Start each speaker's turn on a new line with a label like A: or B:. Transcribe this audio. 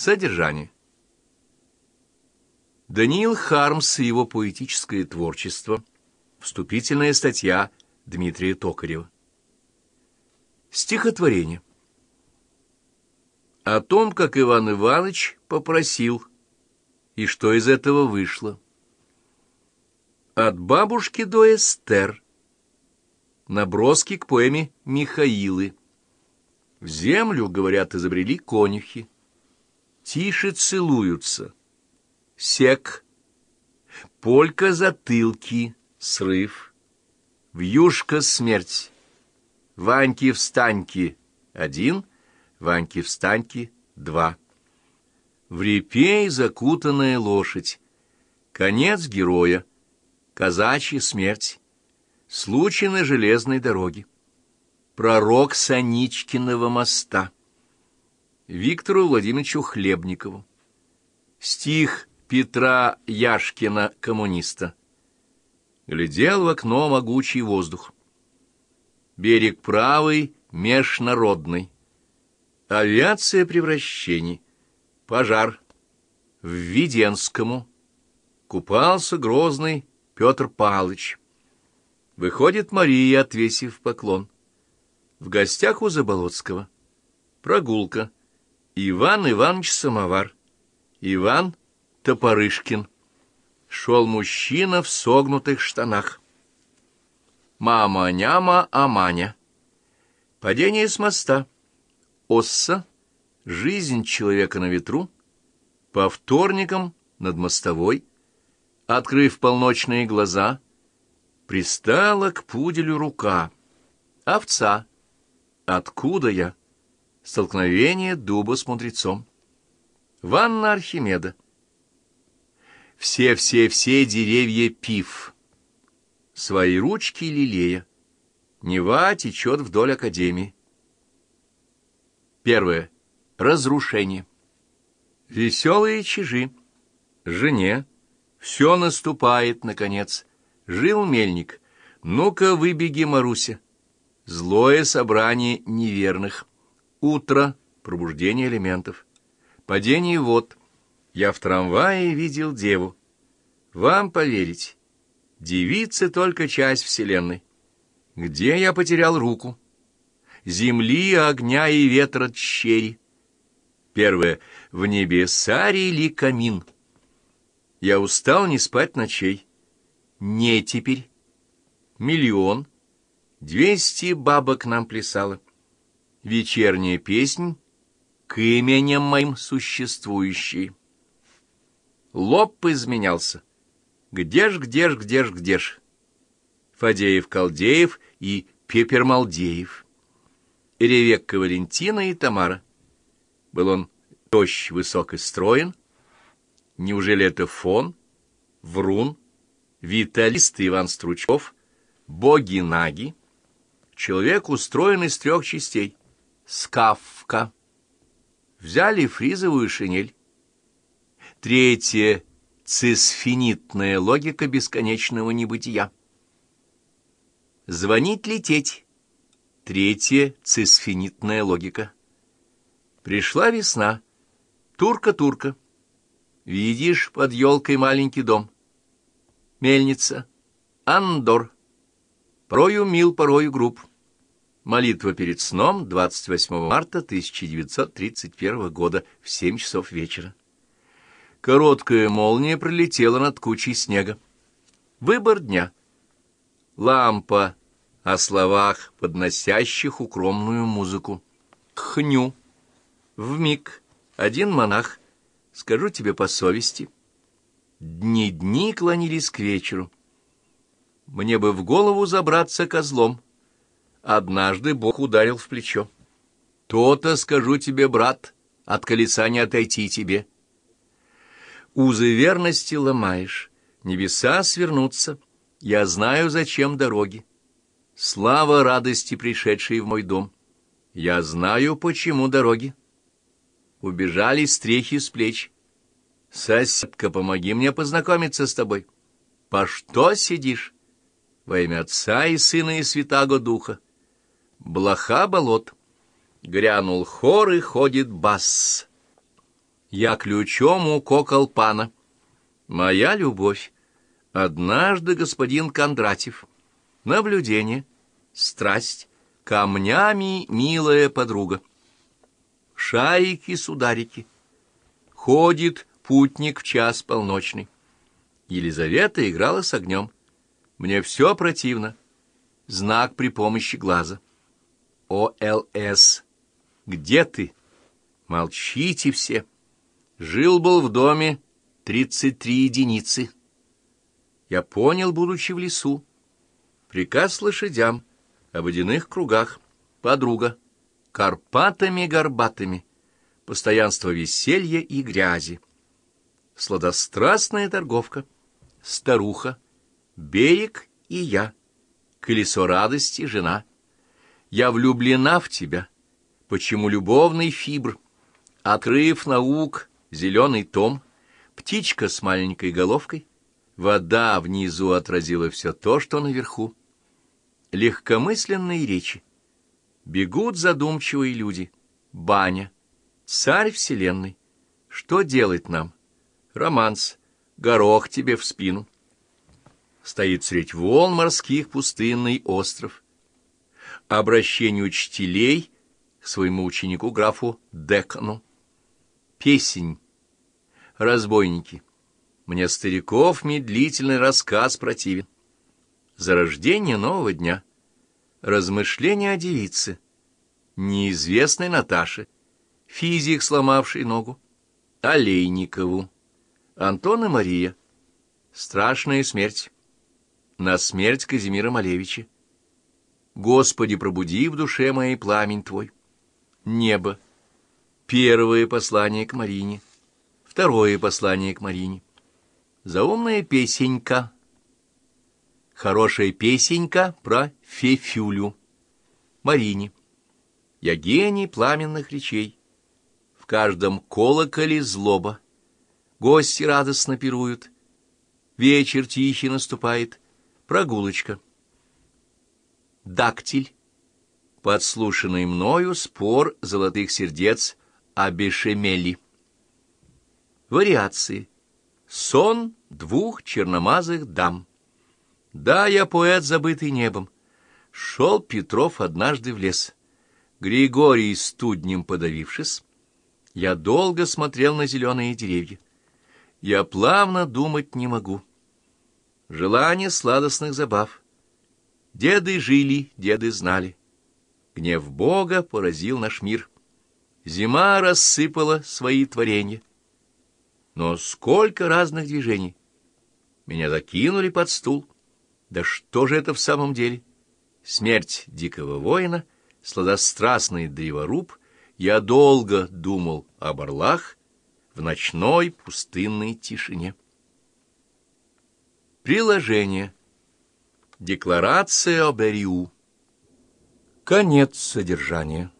A: Содержание. Даниил Хармс и его поэтическое творчество. Вступительная статья Дмитрия Токарева. Стихотворение. О том, как Иван Иванович попросил, и что из этого вышло. От бабушки до Эстер. Наброски к поэме Михаилы. В землю, говорят, изобрели конюхи. Тише целуются. Сек. Полька затылки. Срыв. Вьюшка смерть. Ваньки-встаньки. Один. Ваньки-встаньки. Два. В репей закутанная лошадь. Конец героя. Казачья смерть. Случай на железной дороге. Пророк Саничкиного моста. Виктору Владимировичу Хлебникову. Стих Петра Яшкина, коммуниста. Глядел в окно могучий воздух. Берег правый, межнародный. Авиация превращений. Пожар. В Введенскому. Купался грозный Петр Палыч. Выходит Мария, отвесив поклон. В гостях у Заболоцкого. Прогулка. Иван Иванович Самовар. Иван Топорышкин. Шел мужчина в согнутых штанах. Мама-няма Аманя. Падение с моста. Осса. Жизнь человека на ветру. По вторникам над мостовой. Открыв полночные глаза, пристала к пуделю рука. Овца. Откуда я? Столкновение дуба с мудрецом. Ванна Архимеда. Все-все-все деревья пив. Свои ручки лилея. Нева течет вдоль академии. Первое. Разрушение. Веселые чижи. Жене. Все наступает, наконец. Жил мельник. Ну-ка, выбеги, Маруся. Злое собрание неверных. Утро, пробуждение элементов. Падение вод. Я в трамвае видел деву. Вам поверить, девица только часть Вселенной. Где я потерял руку? Земли, огня и ветра тщери. Первое. В небесаре ли камин? Я устал не спать ночей. Не теперь. Миллион. Двести бабок нам плясало вечерняя песнь к именем моим существующей. Лоб изменялся. Где ж, где ж, где ж, где ж? Фадеев-Калдеев и Пепермалдеев. Ревекка Валентина и Тамара. Был он тощ, высок и строен. Неужели это фон, врун, виталист Иван Стручков, боги-наги? Человек устроен из трех частей скафка. Взяли фризовую шинель. Третье — цисфинитная логика бесконечного небытия. Звонить-лететь. Третье — цисфинитная логика. Пришла весна. Турка-турка. Видишь под елкой маленький дом. Мельница. Андор. Порою мил, порою груб. Молитва перед сном 28 марта 1931 года в 7 часов вечера. Короткая молния пролетела над кучей снега. Выбор дня. Лампа о словах, подносящих укромную музыку. Хню. В миг. Один монах. Скажу тебе по совести. Дни-дни клонились к вечеру. Мне бы в голову забраться козлом Однажды Бог ударил в плечо. «То-то, скажу тебе, брат, от колеса не отойти тебе». Узы верности ломаешь, небеса свернутся, я знаю, зачем дороги. Слава радости, пришедшей в мой дом. Я знаю, почему дороги. Убежали стрехи с плеч. Соседка, помоги мне познакомиться с тобой. По что сидишь? Во имя Отца и Сына и Святаго Духа. Блоха болот. Грянул хор и ходит бас. Я ключом укокал пана. Моя любовь. Однажды господин Кондратьев. Наблюдение. Страсть. Камнями милая подруга. Шарики-сударики. Ходит путник в час полночный. Елизавета играла с огнем. Мне все противно. Знак при помощи глаза. ОЛС. Где ты? Молчите все. Жил-был в доме тридцать три единицы. Я понял, будучи в лесу. Приказ лошадям о водяных кругах. Подруга. Карпатами-горбатыми. Постоянство веселья и грязи. Сладострастная торговка. Старуха. Берег и я. Колесо радости, жена. Я влюблена в тебя. Почему любовный фибр? Отрыв наук, зеленый том, птичка с маленькой головкой, вода внизу отразила все то, что наверху. Легкомысленные речи. Бегут задумчивые люди. Баня. Царь вселенной. Что делать нам? Романс. Горох тебе в спину. Стоит средь волн морских пустынный остров. Обращение учителей к своему ученику графу Декану. Песень. Разбойники. Мне стариков медлительный рассказ противен. Зарождение нового дня. Размышления о девице. Неизвестной Наташе. Физик, сломавший ногу. Олейникову. Антон и Мария. Страшная смерть. На смерть Казимира Малевича. Господи, пробуди в душе моей пламень Твой. Небо. Первое послание к Марине. Второе послание к Марине. Заумная песенька. Хорошая песенька про Фефюлю. Марине. Я гений пламенных речей. В каждом колоколе злоба. Гости радостно пируют. Вечер тихий наступает. Прогулочка. Дактиль. Подслушанный мною спор золотых сердец о бешемели. Вариации. Сон двух черномазых дам. Да, я поэт, забытый небом. Шел Петров однажды в лес. Григорий студнем подавившись, я долго смотрел на зеленые деревья. Я плавно думать не могу. Желание сладостных забав. Деды жили, деды знали. Гнев Бога поразил наш мир. Зима рассыпала свои творения. Но сколько разных движений! Меня закинули под стул. Да что же это в самом деле? Смерть дикого воина, сладострастный древоруб, я долго думал об орлах в ночной пустынной тишине. Приложение. Декларация об Эриу. Конец содержания.